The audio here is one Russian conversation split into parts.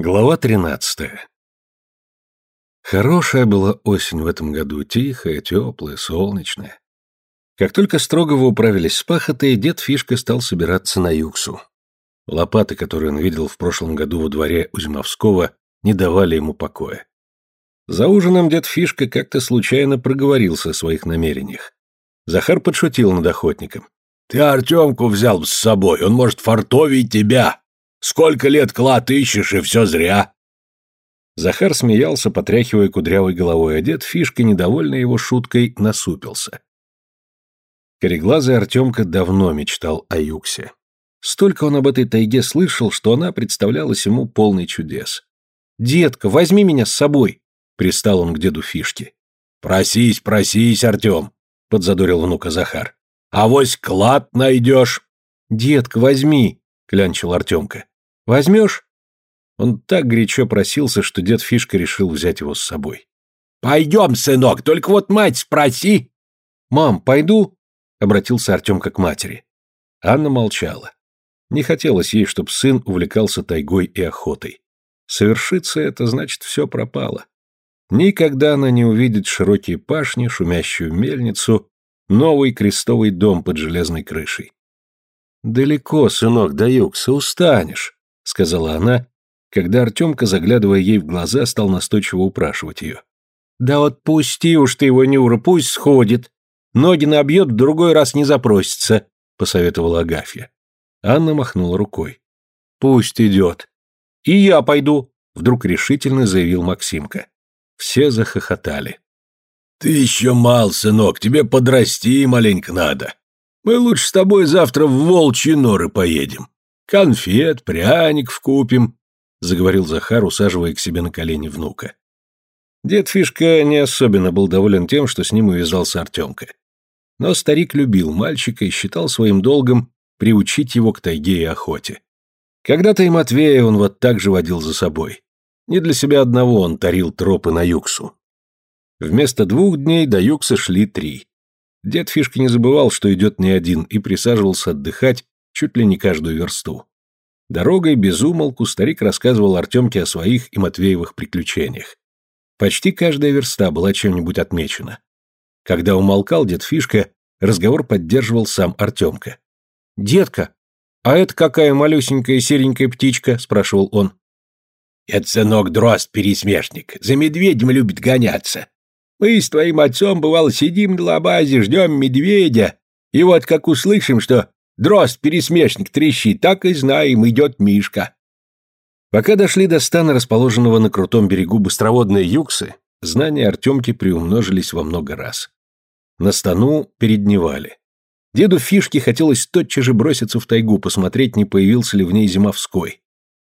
Глава 13. Хорошая была осень в этом году, тихая, теплая, солнечная. Как только Строгово управились с пахотой, дед Фишка стал собираться на юксу. Лопаты, которые он видел в прошлом году во дворе у Зимовского, не давали ему покоя. За ужином дед Фишка как-то случайно проговорился о своих намерениях. Захар подшутил над охотником. «Ты Артемку взял с собой, он может фартовить тебя!» Сколько лет клад ищешь, и все зря!» Захар смеялся, потряхивая кудрявой головой, а дед Фишка, недовольный его шуткой, насупился. Кореглазый Артемка давно мечтал о Юксе. Столько он об этой тайге слышал, что она представлялась ему полной чудес. «Детка, возьми меня с собой!» — пристал он к деду Фишке. «Просись, просись, Артем!» — подзадорил внука Захар. «А вось клад найдешь!» «Детка, возьми!» — клянчил Артемка. Возьмешь?» Он так горячо просился, что дед Фишка решил взять его с собой. «Пойдем, сынок, только вот мать спроси!» «Мам, пойду?» — обратился Артемка к матери. Анна молчала. Не хотелось ей, чтобы сын увлекался тайгой и охотой. Совершится это, значит, все пропало. Никогда она не увидит широкие пашни, шумящую мельницу, новый крестовый дом под железной крышей. «Далеко, сынок, до югса, устанешь сказала она, когда Артемка, заглядывая ей в глаза, стал настойчиво упрашивать ее. «Да отпусти уж ты его, Нюра, пусть сходит. Ноги набьет, в другой раз не запросится», — посоветовала Агафья. Анна махнула рукой. «Пусть идет». «И я пойду», — вдруг решительно заявил Максимка. Все захохотали. «Ты еще мал, сынок, тебе подрасти маленько надо. Мы лучше с тобой завтра в волчьи норы поедем. Конфет, пряник купим, заговорил Захар, усаживая к себе на колени внука. Дед Фишка не особенно был доволен тем, что с ним увязался Артемка. Но старик любил мальчика и считал своим долгом приучить его к тайге и охоте. Когда-то и Матвея он вот так же водил за собой. Не для себя одного он тарил тропы на Юксу. Вместо двух дней до Юкса шли три. Дед Фишка не забывал, что идет не один, и присаживался отдыхать чуть ли не каждую версту. Дорогой без умолку старик рассказывал Артемке о своих и Матвеевых приключениях. Почти каждая верста была чем-нибудь отмечена. Когда умолкал дед Фишка, разговор поддерживал сам Артемка. «Детка, а это какая малюсенькая серенькая птичка?» – спрашивал он. «Это сынок дрозд-пересмешник, за медведем любит гоняться. Мы с твоим отцом, бывало, сидим на лабазе, ждем медведя, и вот как услышим, что Дрозд-пересмешник трещит, так и знаем, идет Мишка. Пока дошли до стана, расположенного на крутом берегу быстроводной юксы, знания Артемки приумножились во много раз. На стану передневали. Деду Фишке хотелось тотчас же броситься в тайгу, посмотреть, не появился ли в ней Зимовской.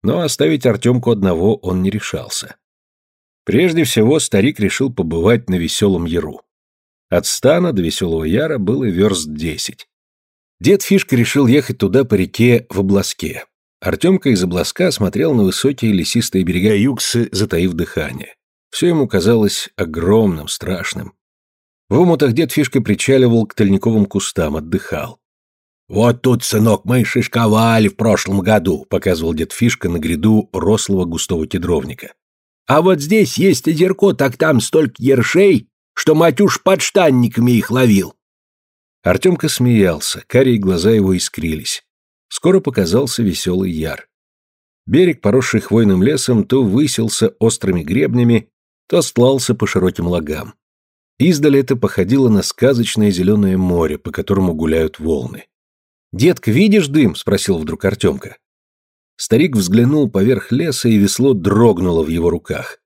Но оставить Артемку одного он не решался. Прежде всего старик решил побывать на Веселом Яру. От стана до Веселого Яра было верст десять. Дед Фишка решил ехать туда по реке в обласке. Артемка из обласка смотрел на высокие лесистые берега Юксы, затаив дыхание. Все ему казалось огромным, страшным. В омутах дед Фишка причаливал к тальниковым кустам, отдыхал. «Вот тут, сынок, мы шишковали в прошлом году», — показывал дед Фишка на гряду рослого густого кедровника. «А вот здесь есть озерко, так там столько ершей, что матюш подштанниками их ловил. Артемка смеялся, карие глаза его искрились. Скоро показался веселый яр. Берег, поросший хвойным лесом, то высился острыми гребнями, то стлался по широким лагам. Издали это походило на сказочное зеленое море, по которому гуляют волны. «Детка, видишь дым?» — спросил вдруг Артемка. Старик взглянул поверх леса, и весло дрогнуло в его руках.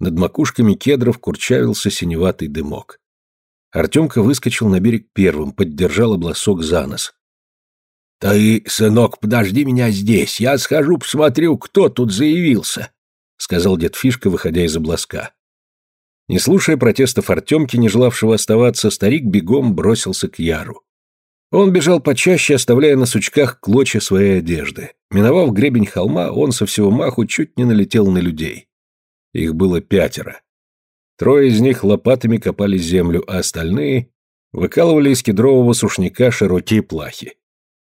Над макушками кедров курчавился синеватый дымок. Артемка выскочил на берег первым, поддержал обласок за нос. «Ты, сынок, подожди меня здесь, я схожу посмотрю, кто тут заявился», — сказал дед Фишка, выходя из обласка. Не слушая протестов Артемки, не желавшего оставаться, старик бегом бросился к Яру. Он бежал почаще, оставляя на сучках клочья своей одежды. Миновав гребень холма, он со всего маху чуть не налетел на людей. Их было пятеро. Трое из них лопатами копали землю, а остальные выкалывали из кедрового сушняка широкие плахи.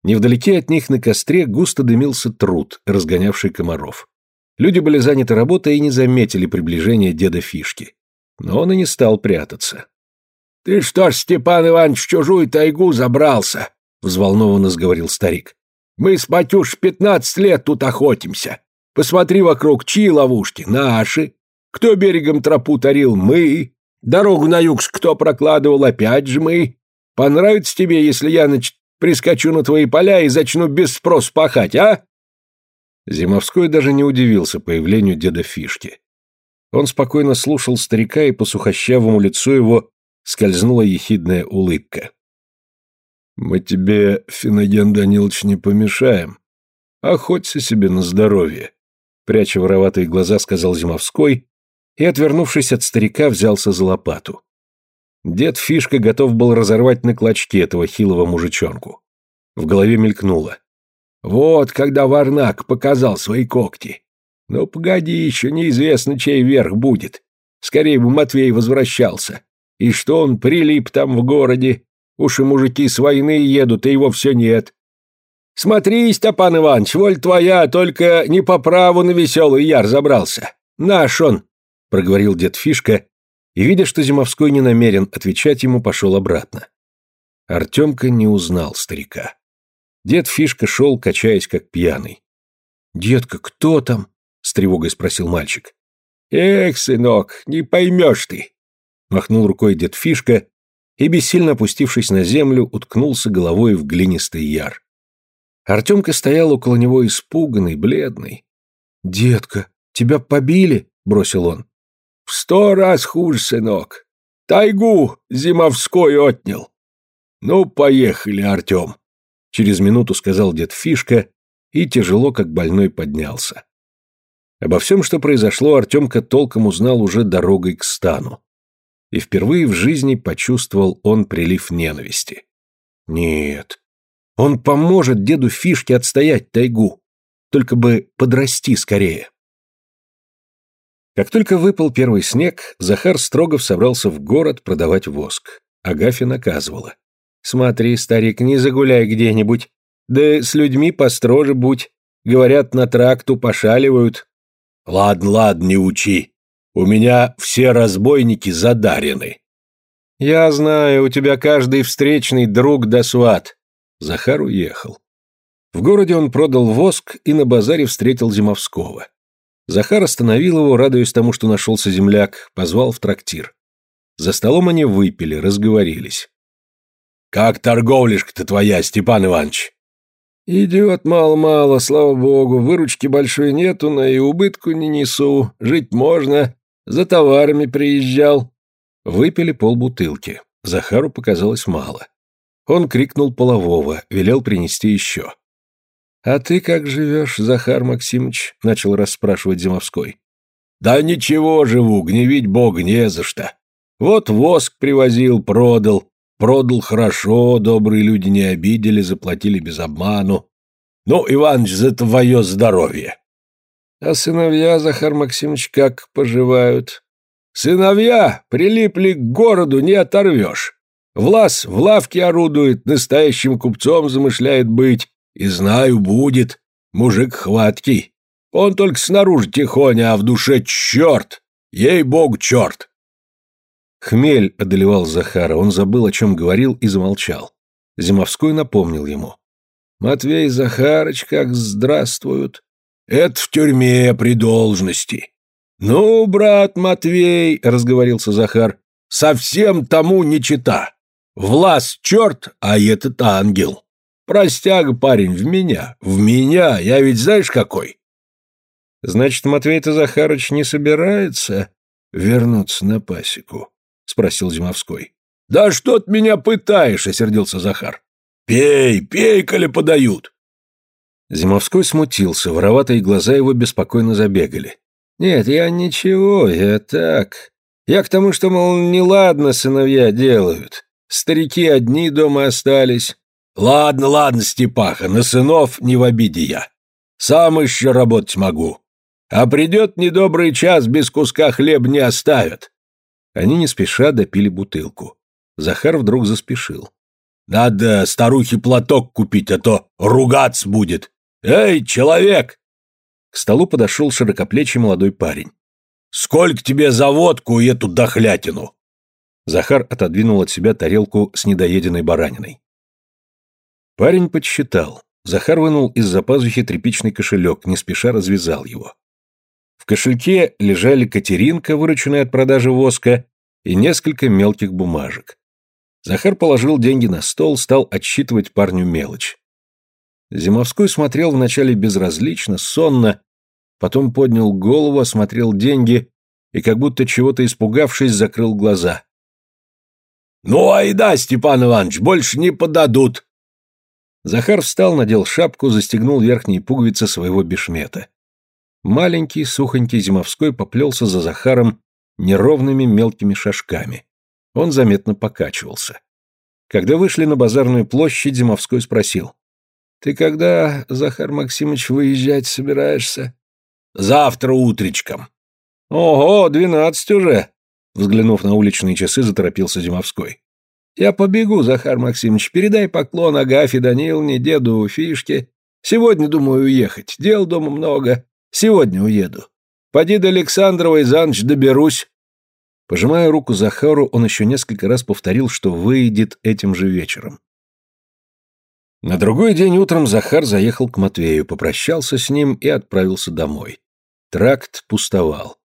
Невдалеке от них на костре густо дымился труд, разгонявший комаров. Люди были заняты работой и не заметили приближения деда Фишки. Но он и не стал прятаться. «Ты что ж, Степан Иванович, в чужую тайгу забрался?» — взволнованно сговорил старик. «Мы с Матюш пятнадцать лет тут охотимся. Посмотри вокруг, чьи ловушки? Наши. Кто берегом тропу тарил? Мы. Дорогу на юг кто прокладывал? Опять же мы. Понравится тебе, если я, значит, прискочу на твои поля и зачну без спроса пахать, а?» Зимовской даже не удивился появлению деда Фишки. Он спокойно слушал старика, и по сухощавому лицу его скользнула ехидная улыбка. «Мы тебе, Финоген Данилович, не помешаем. Охоться себе на здоровье», — пряча вороватые глаза, сказал Зимовской, и, отвернувшись от старика, взялся за лопату. Дед Фишка готов был разорвать на клочке этого хилого мужичонку. В голове мелькнуло. «Вот когда Варнак показал свои когти. Ну, погоди, еще неизвестно, чей верх будет. Скорее бы Матвей возвращался. И что он прилип там в городе? Уж и мужики с войны едут, и его все нет. Смотри, Степан Иванович, воль твоя, только не по праву на веселый яр забрался. Наш он, — проговорил дед Фишка, и, видя, что Зимовской не намерен отвечать ему, пошел обратно. Артемка не узнал старика. Дед Фишка шел, качаясь, как пьяный. «Детка, кто там?» — с тревогой спросил мальчик. «Эх, сынок, не поймешь ты махнул рукой дед Фишка и, бессильно опустившись на землю, уткнулся головой в глинистый яр. Артемка стоял около него испуганный, бледный. «Детка, тебя побили?» — бросил он. «В сто раз хуже, сынок. Тайгу зимовской отнял». «Ну, поехали, Артем», — через минуту сказал дед Фишка и тяжело, как больной, поднялся. Обо всем, что произошло, Артемка толком узнал уже дорогой к стану и впервые в жизни почувствовал он прилив ненависти. Нет, он поможет деду Фишке отстоять тайгу, только бы подрасти скорее. Как только выпал первый снег, Захар Строгов собрался в город продавать воск. Агафья наказывала. «Смотри, старик, не загуляй где-нибудь. Да с людьми построже будь. Говорят, на тракту пошаливают». «Ладно, ладно, не учи. У меня все разбойники задарены. Я знаю, у тебя каждый встречный друг да сват. Захар уехал. В городе он продал воск и на базаре встретил Зимовского. Захар остановил его, радуясь тому, что нашелся земляк, позвал в трактир. За столом они выпили, разговорились. «Как торговляшка-то твоя, Степан Иванович?» «Идет мало-мало, слава богу, выручки большой нету, но и убытку не несу, жить можно, за товарами приезжал. Выпили полбутылки. Захару показалось мало. Он крикнул полового, велел принести еще. «А ты как живешь, Захар Максимович?» — начал расспрашивать Зимовской. «Да ничего живу, гневить Бог не за что. Вот воск привозил, продал. Продал хорошо, добрые люди не обидели, заплатили без обману. Ну, Иваныч, за твое здоровье. А сыновья, Захар Максимович, как поживают? Сыновья прилипли к городу, не оторвешь. Влас в лавке орудует, настоящим купцом замышляет быть. И знаю, будет. Мужик хваткий. Он только снаружи тихоня, а в душе черт. Ей-богу, черт. Хмель одолевал Захара, он забыл, о чем говорил, и замолчал. Зимовской напомнил ему. «Матвей Захарыч, как здравствуют!» Это в тюрьме при должности. Ну, брат Матвей, разговорился Захар, совсем тому не чита. Влас черт, а этот ангел. Простяга, парень, в меня, в меня, я ведь знаешь какой. Значит, Матвей-то Захарыч не собирается вернуться на пасеку? Спросил Зимовской. Да что ты меня пытаешь, осердился Захар. Пей, пей, коли подают. Зимовской смутился, вороватые глаза его беспокойно забегали. «Нет, я ничего, я так. Я к тому, что, мол, неладно сыновья делают. Старики одни дома остались». «Ладно, ладно, Степаха, на сынов не в обиде я. Сам еще работать могу. А придет недобрый час, без куска хлеб не оставят». Они не спеша допили бутылку. Захар вдруг заспешил. «Надо старухе платок купить, а то ругаться будет. «Эй, человек!» К столу подошел широкоплечий молодой парень. «Сколько тебе за водку и эту дохлятину?» Захар отодвинул от себя тарелку с недоеденной бараниной. Парень подсчитал. Захар вынул из-за пазухи тряпичный кошелек, не спеша развязал его. В кошельке лежали Катеринка, вырученная от продажи воска, и несколько мелких бумажек. Захар положил деньги на стол, стал отсчитывать парню мелочь. Зимовской смотрел вначале безразлично, сонно, потом поднял голову, осмотрел деньги и, как будто чего-то испугавшись, закрыл глаза. «Ну, айда, Степан Иванович, больше не подадут!» Захар встал, надел шапку, застегнул верхние пуговицы своего бешмета. Маленький, сухонький Зимовской поплелся за Захаром неровными мелкими шажками. Он заметно покачивался. Когда вышли на базарную площадь, Зимовской спросил. «Ты когда, Захар Максимович, выезжать собираешься?» «Завтра утречком». «Ого, двенадцать уже!» Взглянув на уличные часы, заторопился Зимовской. «Я побегу, Захар Максимович, передай поклон Агафе Даниловне, деду Фишке. Сегодня, думаю, уехать, дел дома много. Сегодня уеду. Поди до Александрова и за ночь доберусь. Пожимая руку Захару, он еще несколько раз повторил, что выйдет этим же вечером. На другой день утром Захар заехал к Матвею, попрощался с ним и отправился домой. Тракт пустовал.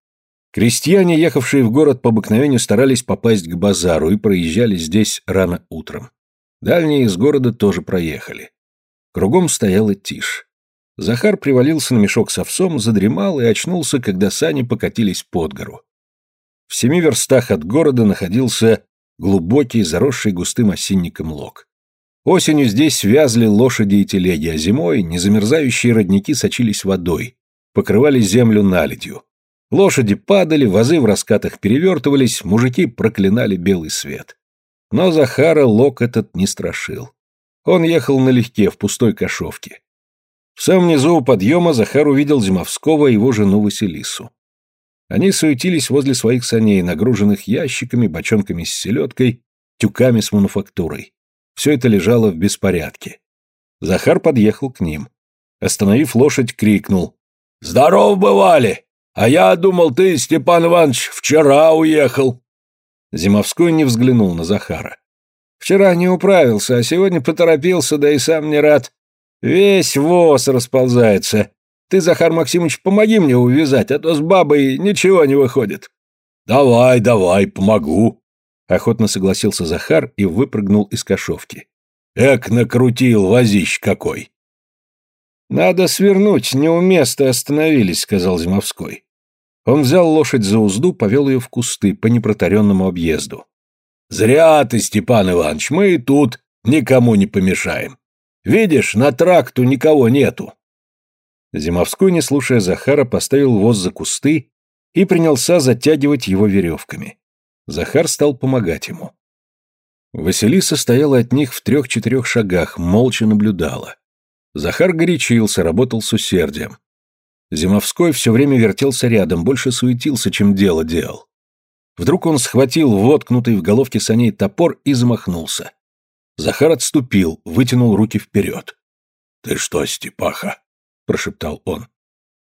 Крестьяне, ехавшие в город по обыкновению, старались попасть к базару и проезжали здесь рано утром. Дальние из города тоже проехали. Кругом стояла тишь. Захар привалился на мешок с овсом, задремал и очнулся, когда сани покатились под гору. В семи верстах от города находился глубокий, заросший густым осинником лог. Осенью здесь вязли лошади и телеги, а зимой незамерзающие родники сочились водой, покрывали землю наледью. Лошади падали, вазы в раскатах перевертывались, мужики проклинали белый свет. Но Захара лог этот не страшил. Он ехал налегке, в пустой кошовке. В самом низу у подъема Захар увидел Зимовского и его жену Василису. Они суетились возле своих саней, нагруженных ящиками, бочонками с селедкой, тюками с мануфактурой. Все это лежало в беспорядке. Захар подъехал к ним. Остановив лошадь, крикнул. «Здоров бывали! А я думал, ты, Степан Иванович, вчера уехал!» Зимовской не взглянул на Захара. «Вчера не управился, а сегодня поторопился, да и сам не рад. Весь воз расползается. Ты, Захар Максимович, помоги мне увязать, а то с бабой ничего не выходит. Давай, давай, помогу. Охотно согласился Захар и выпрыгнул из кошовки. Эк, накрутил возищ какой. Надо свернуть, не у места остановились, сказал Зимовской. Он взял лошадь за узду, повел ее в кусты по непротаренному объезду. «Зря ты, Степан Иванович, мы и тут никому не помешаем. Видишь, на тракту никого нету. Зимовской, не слушая Захара, поставил воз за кусты и принялся затягивать его веревками. Захар стал помогать ему. Василиса стояла от них в трех-четырех шагах, молча наблюдала. Захар горячился, работал с усердием. Зимовской все время вертелся рядом, больше суетился, чем дело делал. Вдруг он схватил воткнутый в головке саней топор и замахнулся. Захар отступил, вытянул руки вперед. «Ты что, Степаха?» — прошептал он.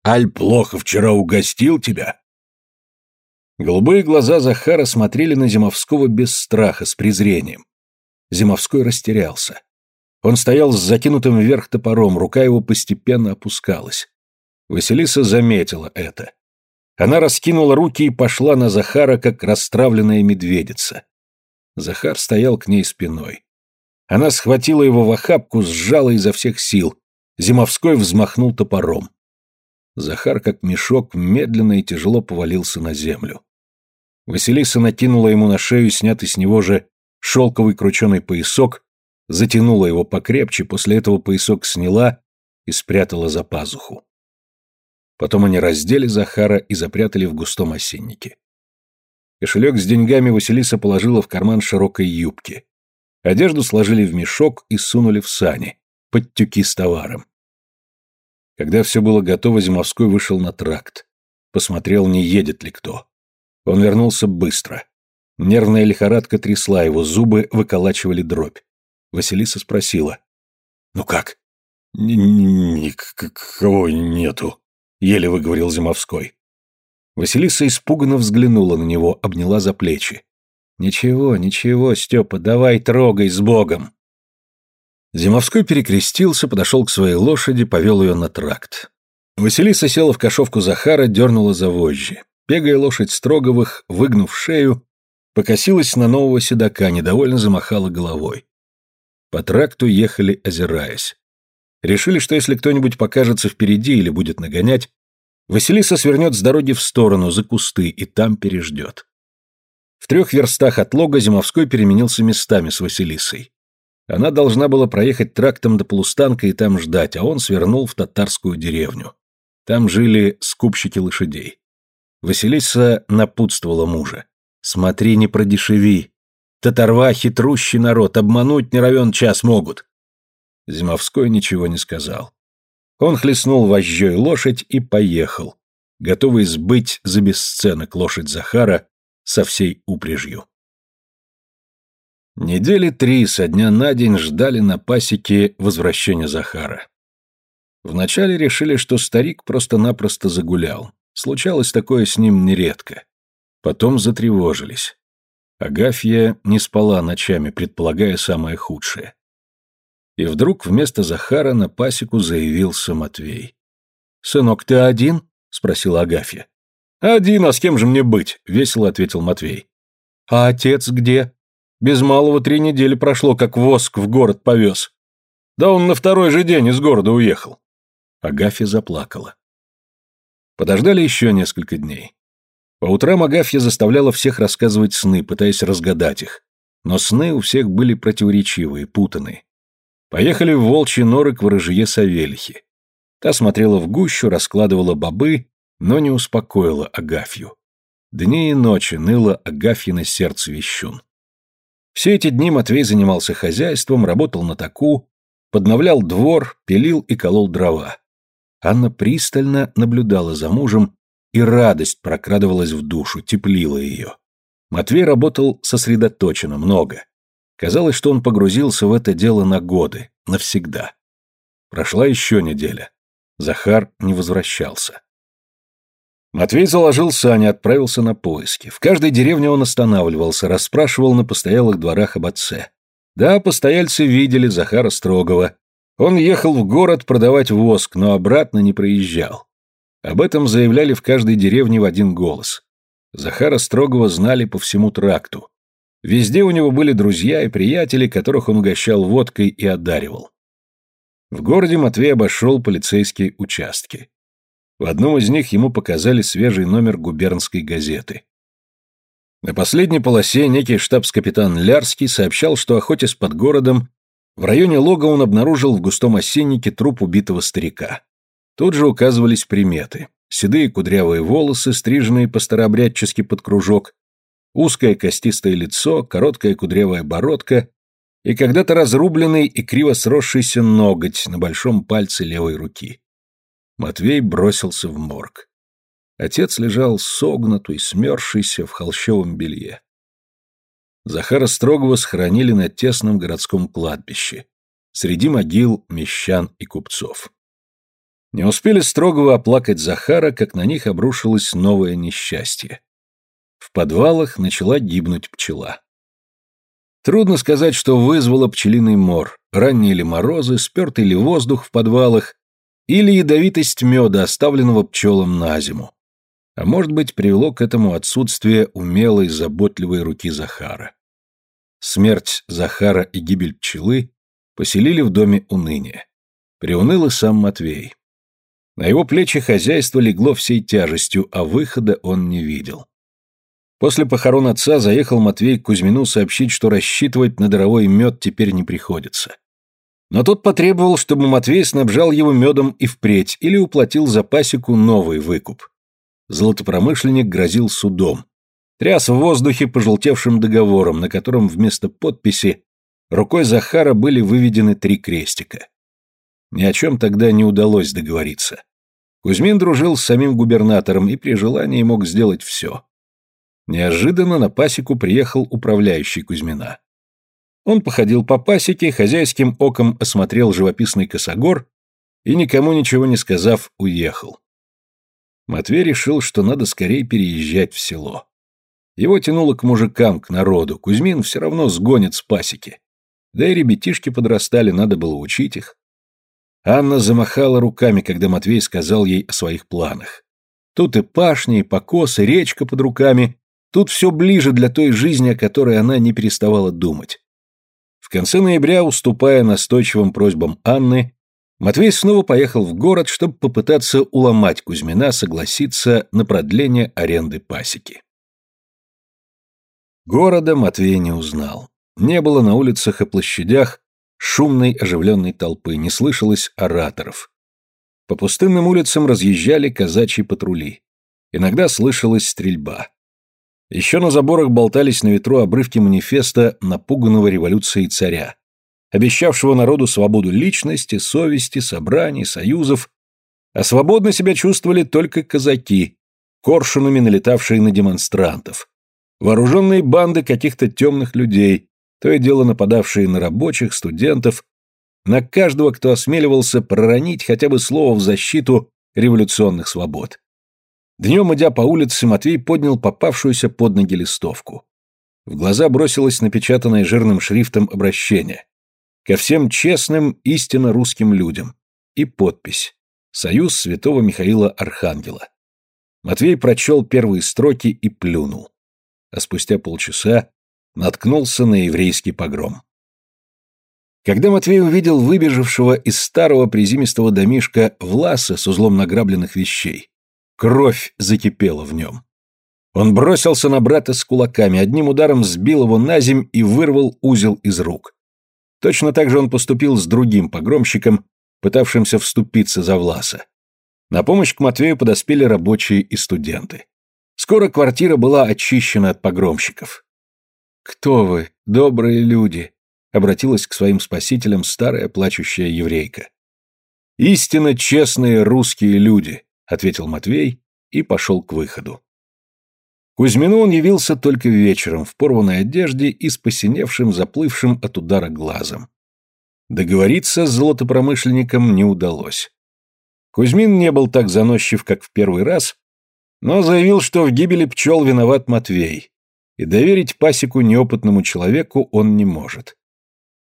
«Аль плохо вчера угостил тебя?» Голубые глаза Захара смотрели на Зимовского без страха, с презрением. Зимовской растерялся. Он стоял с закинутым вверх топором, рука его постепенно опускалась. Василиса заметила это. Она раскинула руки и пошла на Захара, как расстравленная медведица. Захар стоял к ней спиной. Она схватила его в охапку, сжала изо всех сил. Зимовской взмахнул топором. Захар, как мешок, медленно и тяжело повалился на землю. Василиса накинула ему на шею снятый с него же шелковый крученый поясок, затянула его покрепче, после этого поясок сняла и спрятала за пазуху. Потом они раздели Захара и запрятали в густом осеннике. Кошелек с деньгами Василиса положила в карман широкой юбки. Одежду сложили в мешок и сунули в сани, под тюки с товаром. Когда все было готово, Зимовской вышел на тракт. Посмотрел, не едет ли кто. Он вернулся быстро. Нервная лихорадка трясла его, зубы выколачивали дробь. Василиса спросила. «Ну как?» «Никого нету», — еле выговорил Зимовской. Василиса испуганно взглянула на него, обняла за плечи. «Ничего, ничего, Степа, давай трогай с Богом!» Зимовской перекрестился, подошел к своей лошади, повел ее на тракт. Василиса села в кошовку Захара, дернула за вожжи. Бегая лошадь Строговых, выгнув шею, покосилась на нового седока, недовольно замахала головой. По тракту ехали, озираясь. Решили, что если кто-нибудь покажется впереди или будет нагонять, Василиса свернет с дороги в сторону, за кусты, и там переждет. В трех верстах от лога Зимовской переменился местами с Василисой. Она должна была проехать трактом до полустанка и там ждать, а он свернул в татарскую деревню. Там жили скупщики лошадей. Василиса напутствовала мужа. «Смотри, не продешеви. Татарва хитрущий народ, обмануть не равен час могут». Зимовской ничего не сказал. Он хлестнул вожжой лошадь и поехал, готовый сбыть за бесценок лошадь Захара со всей упряжью. Недели три со дня на день ждали на пасеке возвращения Захара. Вначале решили, что старик просто-напросто загулял. Случалось такое с ним нередко. Потом затревожились. Агафья не спала ночами, предполагая самое худшее. И вдруг вместо Захара на пасеку заявился Матвей. «Сынок, ты один?» — спросила Агафья. «Один, а с кем же мне быть?» — весело ответил Матвей. «А отец где?» Без малого три недели прошло, как воск в город повез. Да он на второй же день из города уехал. Агафья заплакала. Подождали еще несколько дней. По утрам Агафья заставляла всех рассказывать сны, пытаясь разгадать их. Но сны у всех были противоречивые, путанные. Поехали в волчьи норы к ворожье Савельхи. Та смотрела в гущу, раскладывала бобы, но не успокоила Агафью. Дни и ночи ныло Агафьино сердце вещун. Все эти дни Матвей занимался хозяйством, работал на таку, подновлял двор, пилил и колол дрова. Анна пристально наблюдала за мужем, и радость прокрадывалась в душу, теплила ее. Матвей работал сосредоточенно, много. Казалось, что он погрузился в это дело на годы, навсегда. Прошла еще неделя. Захар не возвращался. Матвей заложил сани, отправился на поиски. В каждой деревне он останавливался, расспрашивал на постоялых дворах об отце. Да, постояльцы видели Захара Строгова. Он ехал в город продавать воск, но обратно не проезжал. Об этом заявляли в каждой деревне в один голос. Захара Строгова знали по всему тракту. Везде у него были друзья и приятели, которых он угощал водкой и одаривал. В городе Матвей обошел полицейские участки. В одном из них ему показали свежий номер губернской газеты. На последней полосе некий штабс-капитан Лярский сообщал, что охотясь под городом, в районе лога он обнаружил в густом осеннике труп убитого старика. Тут же указывались приметы. Седые кудрявые волосы, стриженные по-старообрядчески под кружок, узкое костистое лицо, короткая кудрявая бородка и когда-то разрубленный и криво сросшийся ноготь на большом пальце левой руки. Матвей бросился в морг. Отец лежал согнутый, смерзшийся в холщовом белье. Захара Строгова схоронили на тесном городском кладбище, среди могил мещан и купцов. Не успели Строгова оплакать Захара, как на них обрушилось новое несчастье. В подвалах начала гибнуть пчела. Трудно сказать, что вызвало пчелиный мор, ранние ли морозы, спертый ли воздух в подвалах, или ядовитость меда, оставленного пчелам на зиму. А может быть, привело к этому отсутствие умелой, заботливой руки Захара. Смерть Захара и гибель пчелы поселили в доме уныние. Приуныл и сам Матвей. На его плечи хозяйство легло всей тяжестью, а выхода он не видел. После похорон отца заехал Матвей к Кузьмину сообщить, что рассчитывать на даровой мед теперь не приходится. Но тот потребовал, чтобы Матвей снабжал его медом и впредь или уплатил за пасеку новый выкуп. Золотопромышленник грозил судом. Тряс в воздухе пожелтевшим договором, на котором вместо подписи рукой Захара были выведены три крестика. Ни о чем тогда не удалось договориться. Кузьмин дружил с самим губернатором и при желании мог сделать все. Неожиданно на пасеку приехал управляющий Кузьмина. Он походил по пасеке, хозяйским оком осмотрел живописный косогор и, никому ничего не сказав, уехал. Матвей решил, что надо скорее переезжать в село. Его тянуло к мужикам, к народу, Кузьмин все равно сгонит с пасеки. Да и ребятишки подрастали, надо было учить их. Анна замахала руками, когда Матвей сказал ей о своих планах. Тут и пашни, и покос, и речка под руками. Тут все ближе для той жизни, о которой она не переставала думать. В конце ноября, уступая настойчивым просьбам Анны, Матвей снова поехал в город, чтобы попытаться уломать Кузьмина согласиться на продление аренды пасеки. Города Матвей не узнал. Не было на улицах и площадях шумной оживленной толпы, не слышалось ораторов. По пустынным улицам разъезжали казачьи патрули. Иногда слышалась стрельба. Еще на заборах болтались на ветру обрывки манифеста напуганного революцией царя, обещавшего народу свободу личности, совести, собраний, союзов, а свободно себя чувствовали только казаки, коршунами налетавшие на демонстрантов, вооруженные банды каких-то темных людей, то и дело нападавшие на рабочих, студентов, на каждого, кто осмеливался проронить хотя бы слово в защиту революционных свобод. Днем, идя по улице, Матвей поднял попавшуюся под ноги листовку. В глаза бросилось напечатанное жирным шрифтом обращение. Ко всем честным, истинно русским людям. И подпись. Союз святого Михаила Архангела. Матвей прочел первые строки и плюнул. А спустя полчаса наткнулся на еврейский погром. Когда Матвей увидел выбежавшего из старого призимистого домишка Власа с узлом награбленных вещей, Кровь закипела в нем. Он бросился на брата с кулаками, одним ударом сбил его на земь и вырвал узел из рук. Точно так же он поступил с другим погромщиком, пытавшимся вступиться за Власа. На помощь к Матвею подоспели рабочие и студенты. Скоро квартира была очищена от погромщиков. «Кто вы, добрые люди?» — обратилась к своим спасителям старая плачущая еврейка. «Истинно честные русские люди», ответил Матвей и пошел к выходу. Кузьмину он явился только вечером, в порванной одежде и с посиневшим, заплывшим от удара глазом. Договориться с золотопромышленником не удалось. Кузьмин не был так заносчив, как в первый раз, но заявил, что в гибели пчел виноват Матвей, и доверить пасеку неопытному человеку он не может.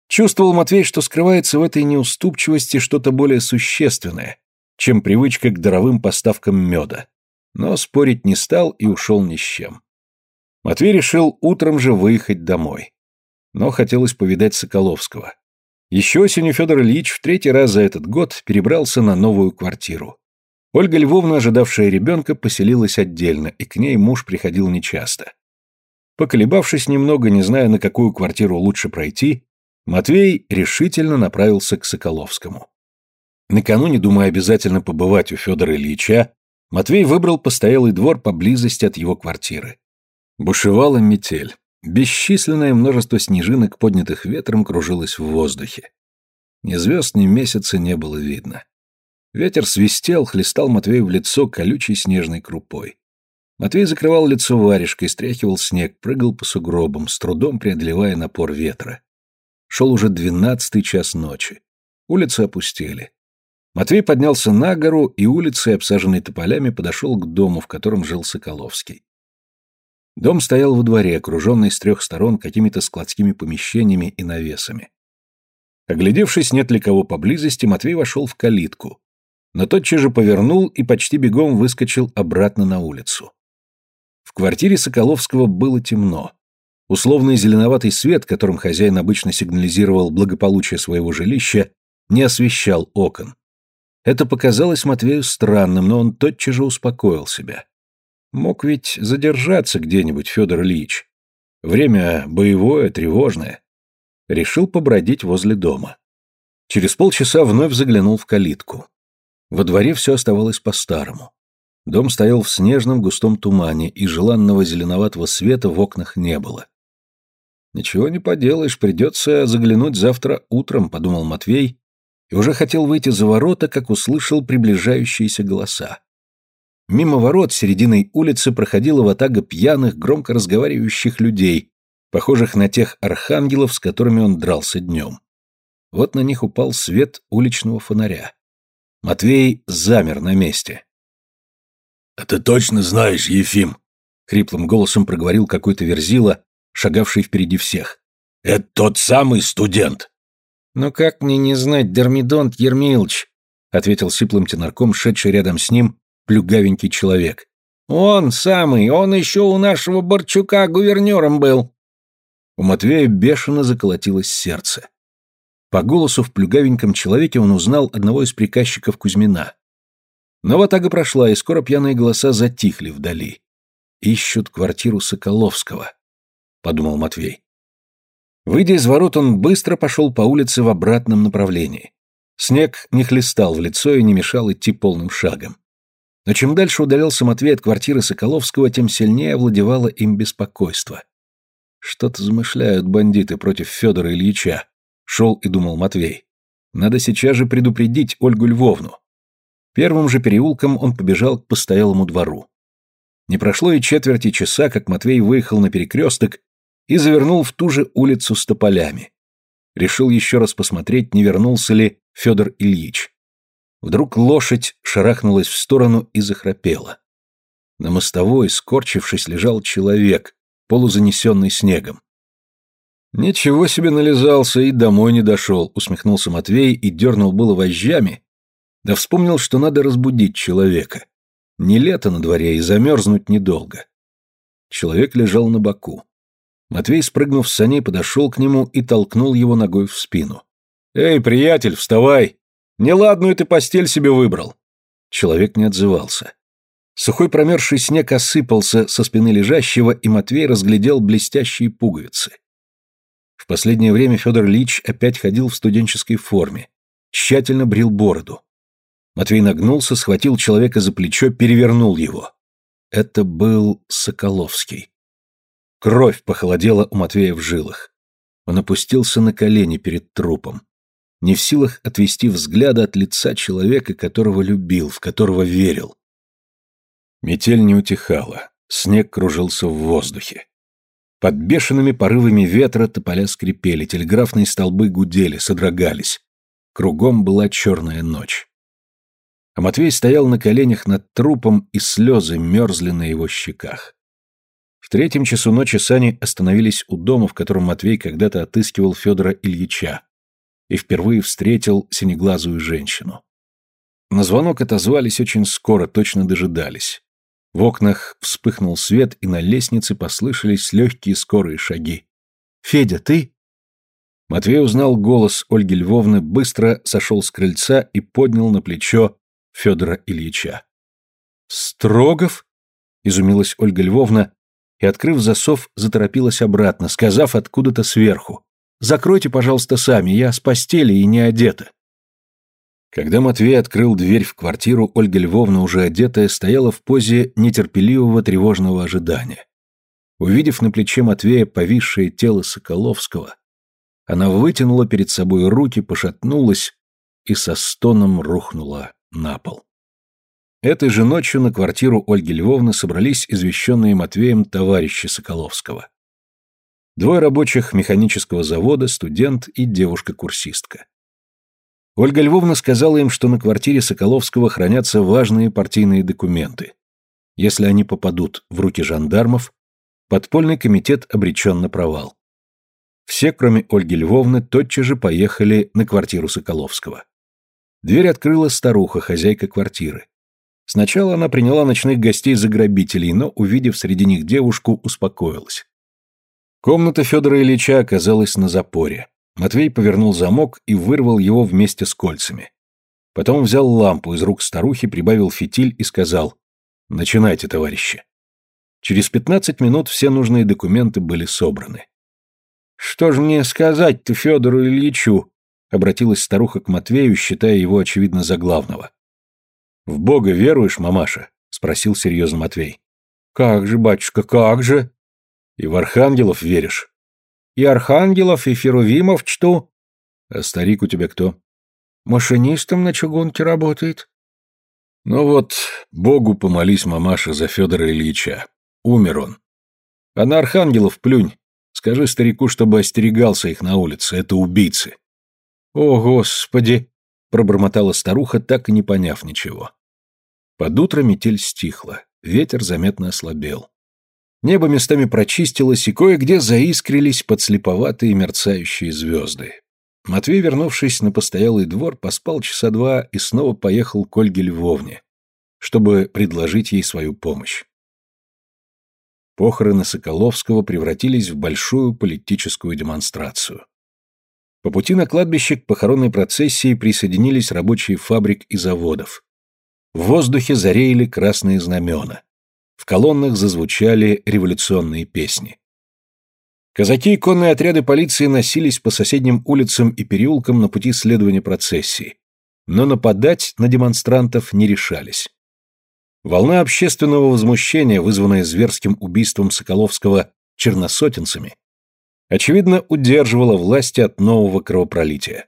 Чувствовал Матвей, что скрывается в этой неуступчивости что-то более существенное, чем привычка к даровым поставкам меда. Но спорить не стал и ушел ни с чем. Матвей решил утром же выехать домой. Но хотелось повидать Соколовского. Еще осенью Федор Ильич в третий раз за этот год перебрался на новую квартиру. Ольга Львовна, ожидавшая ребенка, поселилась отдельно, и к ней муж приходил нечасто. Поколебавшись немного, не зная, на какую квартиру лучше пройти, Матвей решительно направился к Соколовскому. Накануне, думая обязательно побывать у Федора Ильича, Матвей выбрал постоялый двор поблизости от его квартиры. Бушевала метель. Бесчисленное множество снежинок, поднятых ветром, кружилось в воздухе. Ни звезд, ни месяца не было видно. Ветер свистел, хлестал Матвею в лицо колючей снежной крупой. Матвей закрывал лицо варежкой, стряхивал снег, прыгал по сугробам, с трудом преодолевая напор ветра. Шел уже двенадцатый час ночи. Улицы опустели. Матвей поднялся на гору и улицей, обсаженной тополями, подошел к дому, в котором жил Соколовский. Дом стоял во дворе, окруженный с трех сторон какими-то складскими помещениями и навесами. Оглядевшись, нет ли кого поблизости, Матвей вошел в калитку, но тотчас же повернул и почти бегом выскочил обратно на улицу. Квартире Соколовского было темно. Условный зеленоватый свет, которым хозяин обычно сигнализировал благополучие своего жилища, не освещал окон. Это показалось Матвею странным, но он тотчас же успокоил себя. Мог ведь задержаться где-нибудь Федор Ильич. Время боевое, тревожное. Решил побродить возле дома. Через полчаса вновь заглянул в калитку. Во дворе все оставалось по-старому. Дом стоял в снежном густом тумане, и желанного зеленоватого света в окнах не было. «Ничего не поделаешь, придется заглянуть завтра утром», — подумал Матвей и уже хотел выйти за ворота, как услышал приближающиеся голоса. Мимо ворот серединой улицы проходила ватага пьяных, громко разговаривающих людей, похожих на тех архангелов, с которыми он дрался днем. Вот на них упал свет уличного фонаря. Матвей замер на месте. «А ты точно знаешь, Ефим?» — хриплым голосом проговорил какой-то верзила, шагавший впереди всех. «Это тот самый студент!» «Ну как мне не знать, Дермидонт Ермилович?» — ответил сиплым тенарком, шедший рядом с ним, плюгавенький человек. «Он самый, он еще у нашего Борчука гувернером был». У Матвея бешено заколотилось сердце. По голосу в плюгавеньком человеке он узнал одного из приказчиков Кузьмина. Но ватага прошла, и скоро пьяные голоса затихли вдали. «Ищут квартиру Соколовского», — подумал Матвей. Выйдя из ворот, он быстро пошел по улице в обратном направлении. Снег не хлестал в лицо и не мешал идти полным шагом. Но чем дальше удалялся Матвей от квартиры Соколовского, тем сильнее овладевало им беспокойство. Что-то замышляют бандиты против Федора Ильича, шел и думал Матвей. Надо сейчас же предупредить Ольгу Львовну. Первым же переулком он побежал к постоялому двору. Не прошло и четверти часа, как Матвей выехал на перекресток и завернул в ту же улицу с тополями. Решил еще раз посмотреть, не вернулся ли Федор Ильич. Вдруг лошадь шарахнулась в сторону и захрапела. На мостовой, скорчившись, лежал человек, полузанесенный снегом. «Ничего себе нализался и домой не дошел», — усмехнулся Матвей и дернул было вожжами, да вспомнил, что надо разбудить человека. Не лето на дворе и замерзнуть недолго. Человек лежал на боку. Матвей, спрыгнув с саней, подошел к нему и толкнул его ногой в спину. «Эй, приятель, вставай! Неладную ты постель себе выбрал!» Человек не отзывался. Сухой промерзший снег осыпался со спины лежащего, и Матвей разглядел блестящие пуговицы. В последнее время Федор Ильич опять ходил в студенческой форме, тщательно брил бороду. Матвей нагнулся, схватил человека за плечо, перевернул его. Это был Соколовский. Кровь похолодела у Матвея в жилах. Он опустился на колени перед трупом. Не в силах отвести взгляда от лица человека, которого любил, в которого верил. Метель не утихала, снег кружился в воздухе. Под бешеными порывами ветра тополя скрипели, телеграфные столбы гудели, содрогались. Кругом была черная ночь. А Матвей стоял на коленях над трупом, и слезы мерзли на его щеках. В третьем часу ночи сани остановились у дома, в котором Матвей когда-то отыскивал Федора Ильича, и впервые встретил синеглазую женщину. На звонок отозвались очень скоро, точно дожидались. В окнах вспыхнул свет, и на лестнице послышались легкие скорые шаги. «Федя, ты?» Матвей узнал голос Ольги Львовны, быстро сошел с крыльца и поднял на плечо Федора Ильича. «Строгов?» — изумилась Ольга Львовна и, открыв засов, заторопилась обратно, сказав откуда-то сверху. «Закройте, пожалуйста, сами, я с постели и не одета». Когда Матвей открыл дверь в квартиру, Ольга Львовна, уже одетая, стояла в позе нетерпеливого тревожного ожидания. Увидев на плече Матвея повисшее тело Соколовского, она вытянула перед собой руки, пошатнулась и со стоном рухнула на пол. Этой же ночью на квартиру Ольги Львовны собрались извещенные Матвеем товарищи Соколовского. Двое рабочих механического завода, студент и девушка-курсистка. Ольга Львовна сказала им, что на квартире Соколовского хранятся важные партийные документы. Если они попадут в руки жандармов, подпольный комитет обречен на провал. Все, кроме Ольги Львовны, тотчас же поехали на квартиру Соколовского. Дверь открыла старуха, хозяйка квартиры. Сначала она приняла ночных гостей за грабителей, но, увидев среди них девушку, успокоилась. Комната Федора Ильича оказалась на запоре. Матвей повернул замок и вырвал его вместе с кольцами. Потом взял лампу из рук старухи, прибавил фитиль и сказал «Начинайте, товарищи». Через пятнадцать минут все нужные документы были собраны. «Что же мне сказать-то Федору Ильичу?» Обратилась старуха к Матвею, считая его, очевидно, за главного. «В Бога веруешь, мамаша?» — спросил серьезно Матвей. «Как же, батюшка, как же?» «И в архангелов веришь?» «И архангелов, и ферувимов чту». «А старик у тебя кто?» «Машинистом на чугунке работает». «Ну вот, Богу помолись, мамаша, за Федора Ильича. Умер он. А на архангелов плюнь. Скажи старику, чтобы остерегался их на улице, это убийцы». «О, Господи!» — пробормотала старуха, так и не поняв ничего. Под утро метель стихла. ветер заметно ослабел. Небо местами прочистилось, и кое-где заискрились подслеповатые мерцающие звезды. Матвей, вернувшись на постоялый двор, поспал часа два и снова поехал к Ольге Львовне, чтобы предложить ей свою помощь. Похороны Соколовского превратились в большую политическую демонстрацию. По пути на кладбище к похоронной процессии присоединились рабочие фабрик и заводов. В воздухе зареяли красные знамена. В колоннах зазвучали революционные песни. Казаки и конные отряды полиции носились по соседним улицам и переулкам на пути следования процессии, но нападать на демонстрантов не решались. Волна общественного возмущения, вызванная зверским убийством Соколовского черносотенцами, очевидно, удерживала власти от нового кровопролития.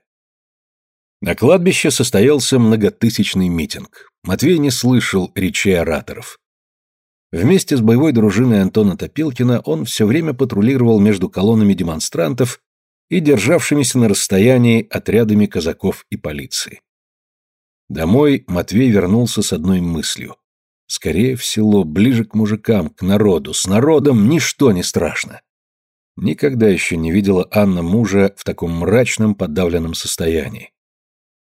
На кладбище состоялся многотысячный митинг. Матвей не слышал речей ораторов. Вместе с боевой дружиной Антона Топилкина он все время патрулировал между колоннами демонстрантов и державшимися на расстоянии отрядами казаков и полиции. Домой Матвей вернулся с одной мыслью. Скорее в село, ближе к мужикам, к народу. С народом ничто не страшно. Никогда еще не видела Анна мужа в таком мрачном, подавленном состоянии.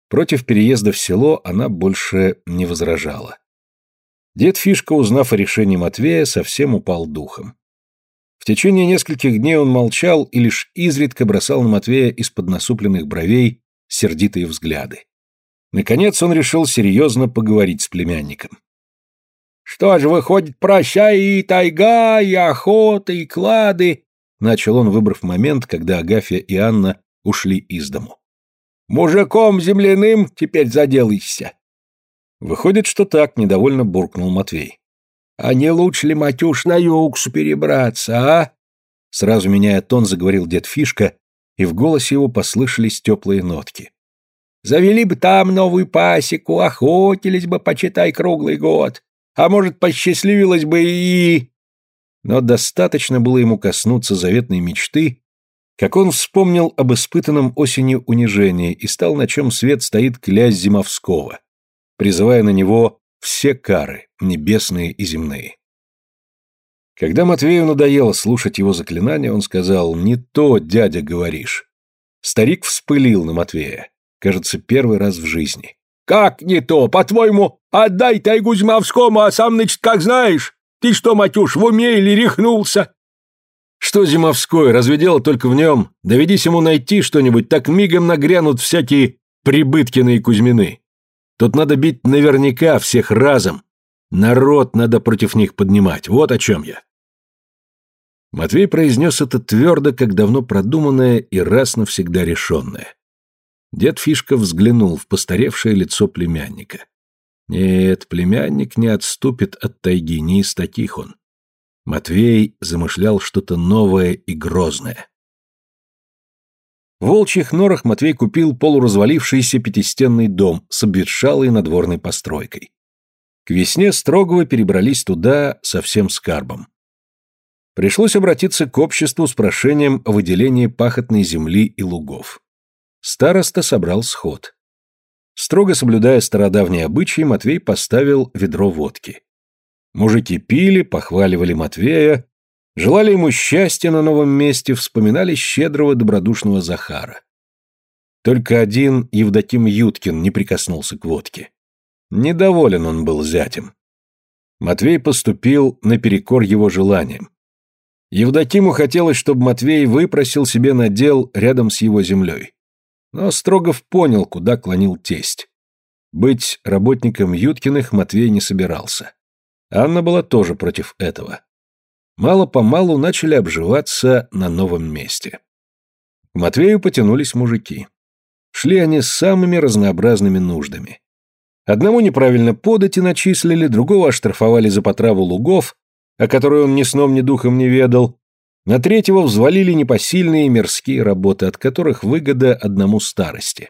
Против переезда в село она больше не возражала. Дед Фишка, узнав о решении Матвея, совсем упал духом. В течение нескольких дней он молчал и лишь изредка бросал на Матвея из-под насупленных бровей сердитые взгляды. Наконец он решил серьезно поговорить с племянником. «Что же, выходит, прощай и тайга, и охота, и клады», начал он, выбрав момент, когда Агафья и Анна ушли из дому. «Мужиком земляным теперь заделаешься. Выходит, что так, недовольно буркнул Матвей. А не лучше ли, Матюш, на юксу перебраться, а? Сразу меняя тон, заговорил дед Фишка, и в голосе его послышались теплые нотки. Завели бы там новую пасеку, охотились бы, почитай, круглый год. А может, посчастливилось бы и... Но достаточно было ему коснуться заветной мечты, как он вспомнил об испытанном осенью унижении и стал, на чем свет стоит князь Зимовского, призывая на него все кары, небесные и земные. Когда Матвею надоело слушать его заклинания, он сказал «Не то, дядя, говоришь». Старик вспылил на Матвея, кажется, первый раз в жизни. «Как не то? По-твоему, отдай тайгу Зимовскому, а сам, значит, как знаешь? Ты что, Матюш, в уме или рехнулся?» «Что Зимовской? Разве дело только в нем? Доведись ему найти что-нибудь, так мигом нагрянут всякие Прибыткины и Кузьмины. Тут надо бить наверняка всех разом. Народ надо против них поднимать. Вот о чем я. Матвей произнес это твердо, как давно продуманное и раз навсегда решенное. Дед Фишка взглянул в постаревшее лицо племянника. Нет, племянник не отступит от тайги, не из таких он. Матвей замышлял что-то новое и грозное. В волчьих норах Матвей купил полуразвалившийся пятистенный дом с обветшалой надворной постройкой. К весне Строговы перебрались туда со всем скарбом. Пришлось обратиться к обществу с прошением о выделении пахотной земли и лугов. Староста собрал сход. Строго соблюдая стародавние обычаи, Матвей поставил ведро водки. Мужики пили, похваливали Матвея, Желали ему счастья на новом месте, вспоминали щедрого добродушного Захара. Только один Евдоким Юткин не прикоснулся к водке. Недоволен он был зятем. Матвей поступил наперекор его желаниям. Евдокиму хотелось, чтобы Матвей выпросил себе надел рядом с его землей. Но Строгов понял, куда клонил тесть. Быть работником Юткиных Матвей не собирался. Анна была тоже против этого мало-помалу начали обживаться на новом месте. К Матвею потянулись мужики. Шли они с самыми разнообразными нуждами. Одному неправильно подати начислили, другого оштрафовали за потраву лугов, о которой он ни сном ни духом не ведал, на третьего взвалили непосильные мирские работы, от которых выгода одному старости.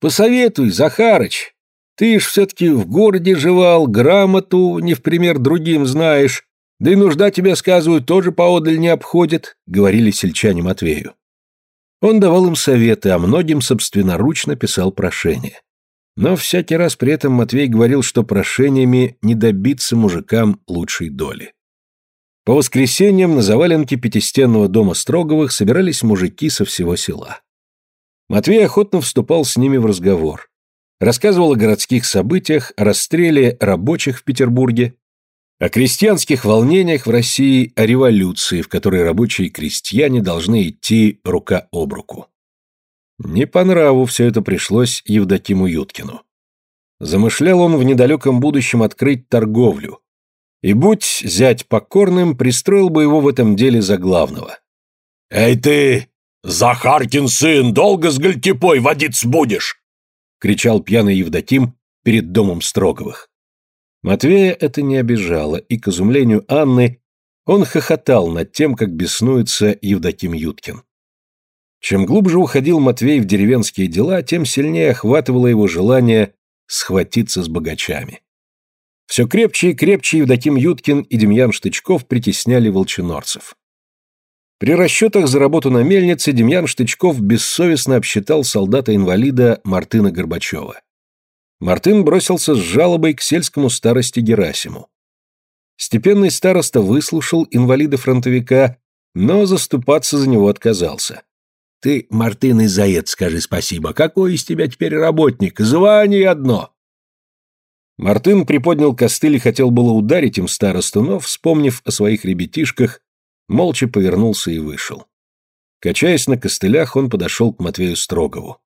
«Посоветуй, Захарыч, ты ж все-таки в городе жевал, грамоту не в пример другим знаешь, да и нужда тебя, сказывают, тоже поодаль не обходит, говорили сельчане Матвею. Он давал им советы, а многим собственноручно писал прошения. Но всякий раз при этом Матвей говорил, что прошениями не добиться мужикам лучшей доли. По воскресеньям на заваленке пятистенного дома Строговых собирались мужики со всего села. Матвей охотно вступал с ними в разговор. Рассказывал о городских событиях, о расстреле рабочих в Петербурге, о крестьянских волнениях в России, о революции, в которой рабочие и крестьяне должны идти рука об руку. Не по нраву все это пришлось Евдокиму Юткину. Замышлял он в недалеком будущем открыть торговлю. И будь зять покорным, пристроил бы его в этом деле за главного. «Эй ты, Захаркин сын, долго с гальтипой водиться будешь?» — кричал пьяный Евдоким перед домом Строговых. Матвея это не обижало, и, к изумлению Анны, он хохотал над тем, как беснуется Евдоким Юткин. Чем глубже уходил Матвей в деревенские дела, тем сильнее охватывало его желание схватиться с богачами. Все крепче и крепче Евдоким Юткин и Демьян Штычков притесняли волчинорцев. При расчетах за работу на мельнице Демьян Штычков бессовестно обсчитал солдата-инвалида Мартына Горбачева. Мартын бросился с жалобой к сельскому старости Герасиму. Степенный староста выслушал инвалида-фронтовика, но заступаться за него отказался. Ты, Мартын и Заед, скажи спасибо. Какой из тебя теперь работник? Звание одно. Мартын приподнял костыль и хотел было ударить им старосту, но, вспомнив о своих ребятишках, молча повернулся и вышел. Качаясь на костылях, он подошел к Матвею Строгову.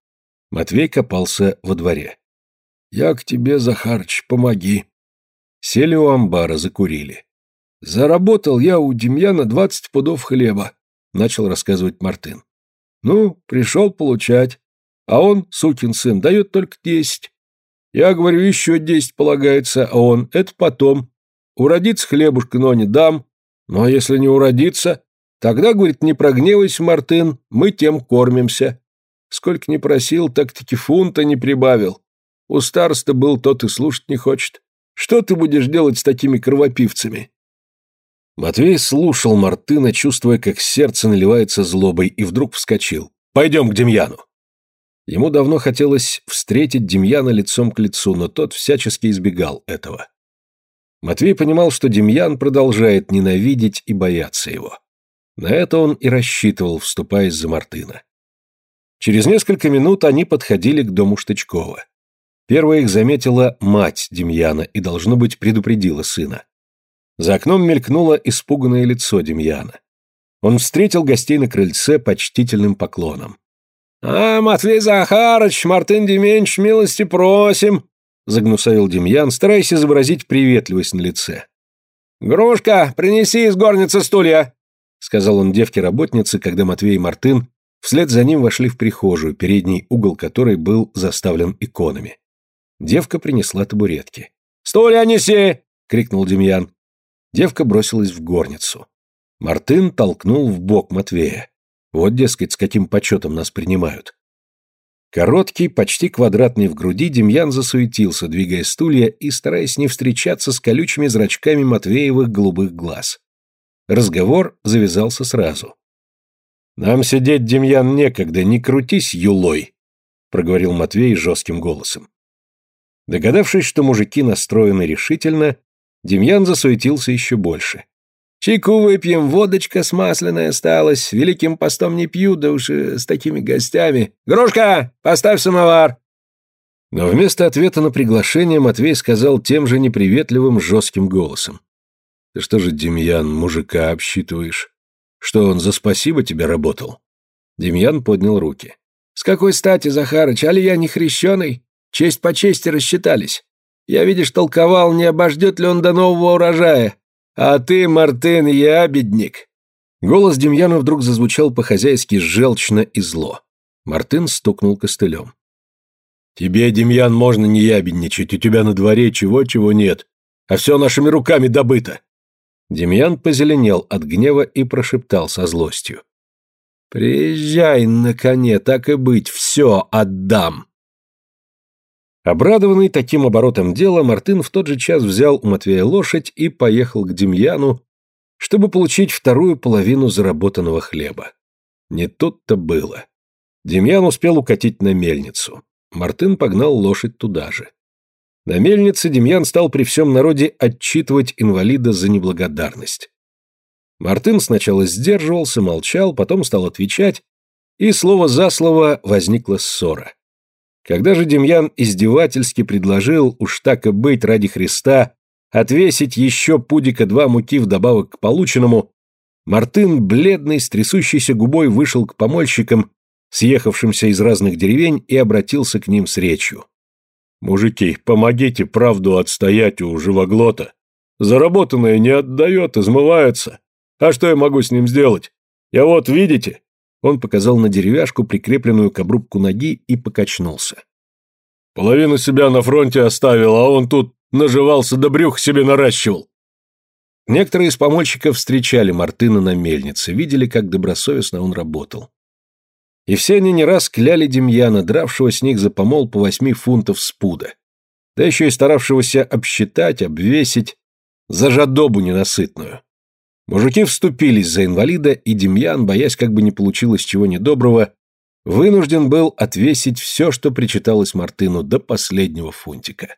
Матвей копался во дворе. «Я к тебе, Захарыч, помоги». Сели у амбара, закурили. «Заработал я у Демьяна двадцать пудов хлеба», — начал рассказывать Мартын. Ну, пришел получать. А он, сукин сын, дает только десять. Я говорю, еще десять полагается, а он, это потом. Уродится хлебушка, но не дам. Ну, а если не уродится, тогда, говорит, не прогневайся, Мартын, мы тем кормимся. Сколько не просил, так-таки фунта не прибавил. У староста был, тот и слушать не хочет. Что ты будешь делать с такими кровопивцами? Матвей слушал Мартына, чувствуя, как сердце наливается злобой, и вдруг вскочил. «Пойдем к Демьяну!» Ему давно хотелось встретить Демьяна лицом к лицу, но тот всячески избегал этого. Матвей понимал, что Демьян продолжает ненавидеть и бояться его. На это он и рассчитывал, вступая за Мартына. Через несколько минут они подходили к дому Штычкова. Первая их заметила мать Демьяна и, должно быть, предупредила сына. За окном мелькнуло испуганное лицо Демьяна. Он встретил гостей на крыльце почтительным поклоном. «А, Матвей Захарыч, Мартын Деменч, милости просим!» загнусавил Демьян, стараясь изобразить приветливость на лице. «Грушка, принеси из горницы стулья!» сказал он девке-работнице, когда Матвей и Мартын вслед за ним вошли в прихожую, передний угол которой был заставлен иконами. Девка принесла табуретки. «Стулья неси!» — крикнул Демьян. Девка бросилась в горницу. Мартын толкнул в бок Матвея. Вот, дескать, с каким почетом нас принимают. Короткий, почти квадратный в груди, Демьян засуетился, двигая стулья и стараясь не встречаться с колючими зрачками Матвеевых голубых глаз. Разговор завязался сразу. «Нам сидеть, Демьян, некогда, не крутись юлой», — проговорил Матвей жестким голосом. Догадавшись, что мужики настроены решительно, Демьян засуетился еще больше. «Чайку выпьем, водочка с масляной осталась, великим постом не пью, да уж с такими гостями. Грушка, поставь самовар!» Но вместо ответа на приглашение Матвей сказал тем же неприветливым жестким голосом. «Ты что же, Демьян, мужика обсчитываешь? Что, он за спасибо тебе работал?» Демьян поднял руки. «С какой стати, Захарыч, али я не хрещеный? Честь по чести рассчитались. Я, видишь, толковал, не обождет ли он до нового урожая. А ты, Мартын, ябедник!» Голос Демьяна вдруг зазвучал по-хозяйски желчно и зло. Мартын стукнул костылем. «Тебе, Демьян, можно не ябедничать, у тебя на дворе чего-чего нет, а все нашими руками добыто!» Демьян позеленел от гнева и прошептал со злостью. «Приезжай на коне, так и быть, все отдам!» Обрадованный таким оборотом дела, Мартын в тот же час взял у Матвея лошадь и поехал к Демьяну, чтобы получить вторую половину заработанного хлеба. Не тут-то было. Демьян успел укатить на мельницу. Мартын погнал лошадь туда же. На мельнице Демьян стал при всем народе отчитывать инвалида за неблагодарность. Мартын сначала сдерживался, молчал, потом стал отвечать, и слово за слово возникла ссора. Когда же Демьян издевательски предложил, уж так и быть ради Христа, отвесить еще пудика два муки вдобавок к полученному, Мартын, бледный, с трясущейся губой, вышел к помольщикам, съехавшимся из разных деревень, и обратился к ним с речью. «Мужики, помогите правду отстоять у живоглота. Заработанное не отдает, измывается. А что я могу с ним сделать? Я вот, видите, он показал на деревяшку, прикрепленную к обрубку ноги, и покачнулся. «Половину себя на фронте оставил, а он тут наживался да брюх себе наращивал». Некоторые из помольщиков встречали Мартына на мельнице, видели, как добросовестно он работал. И все они не раз кляли Демьяна, дравшего с них за помол по восьми фунтов спуда, да еще и старавшегося обсчитать, обвесить за жадобу ненасытную. Мужики вступились за инвалида, и Демьян, боясь, как бы не получилось чего недоброго, вынужден был отвесить все, что причиталось Мартыну до последнего фунтика.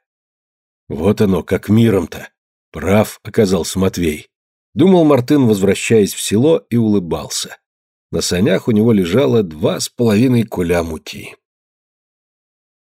Вот оно, как миром-то. Прав оказался Матвей. Думал Мартын, возвращаясь в село, и улыбался. На санях у него лежало два с половиной куля муки.